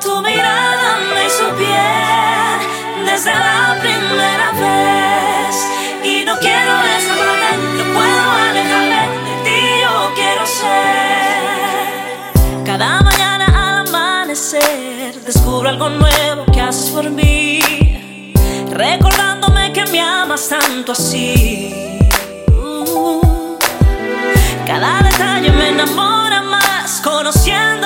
Tu mirada me hizo bien desde la primera vez. No quiero escaparme, no puedo alejarme de ti, yo quiero ser. Cada mañana al amanecer descubro algo nuevo que haces por mí recordándome que me amas tanto así. Uh, cada detalle me enamora más, conociendo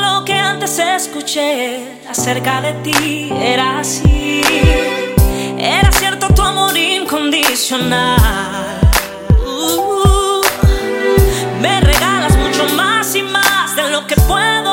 lo que antes escuché acerca de ti era así. Era cierto tu amor incondicional. Uh, uh, uh. Me regalas mucho más y más de lo que puedo.